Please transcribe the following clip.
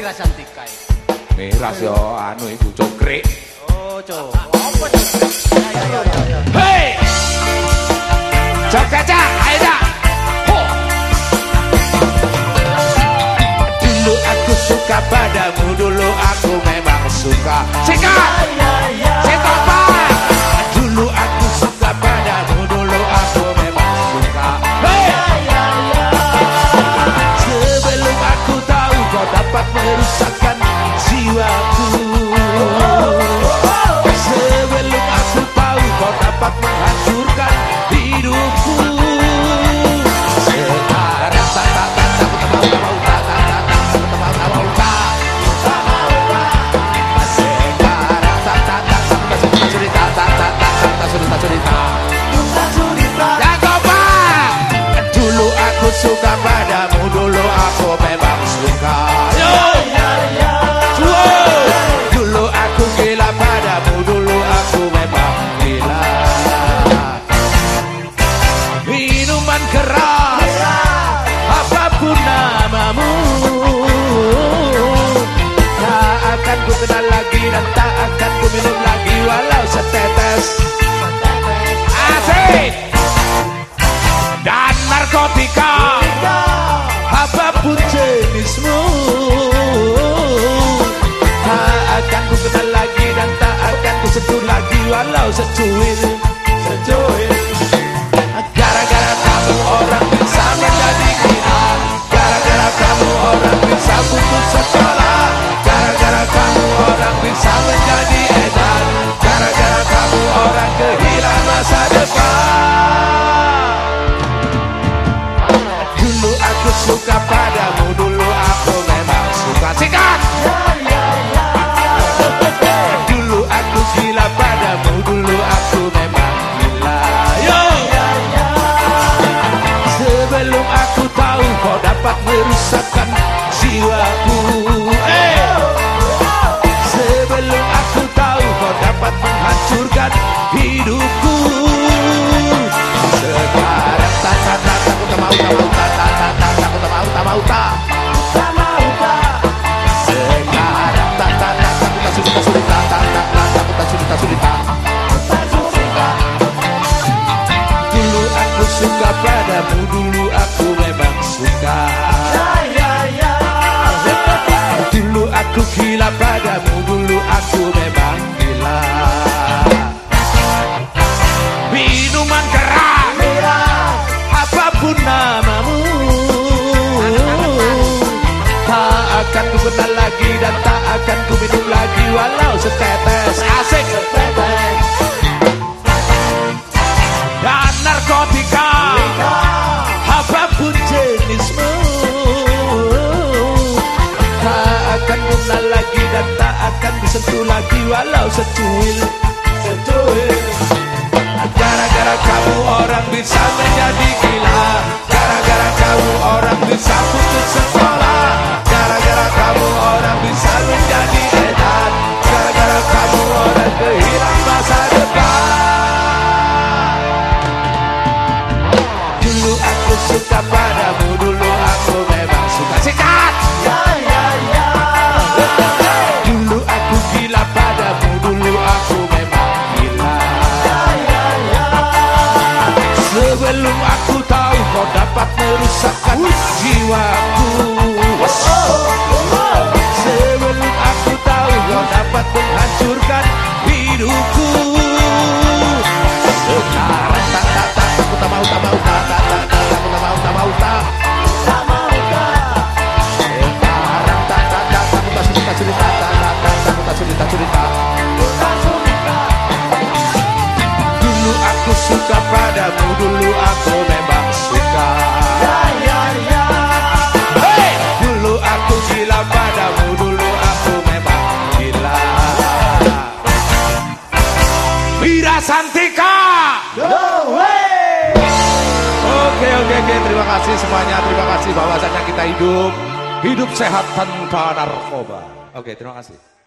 Mira Santika iki? Miras yo anu iku cokrik. Oh, Cok. Apa Cok? Ya ya ya. Hei! Cok kaca, ayo dah. Ho! Dulu aku suka padamu, dulu aku memang suka. Sikat! Keras. Apa pun namamu Tak akan ku kenal lagi Dan tak akan ku minum lagi Walau setetes. Asik Dan narkotika. Apa pun jenismu Tak akan ku kenal lagi Dan tak akan ku sentuh lagi Walau secuil. Secuil aku suka padamu Dulu aku memang suka Sikat! Dulu aku gila padamu Dulu aku memang gila Yo! Sebelum aku tahu kau dapat merusakkan jiwaku! Sebelum aku tahu kau dapat menghancurkan hidupku akan disentuh lagi Walau secuil Secuil Gara-gara kamu orang bisa menjadi gila Sebelum aku tahu dapat menghancurkan hidupku Dulu Oke oke terima kasih semuanya. Terima kasih bahwasanya kita hidup Hidup sehat tanpa narkoba. Oke terima kasih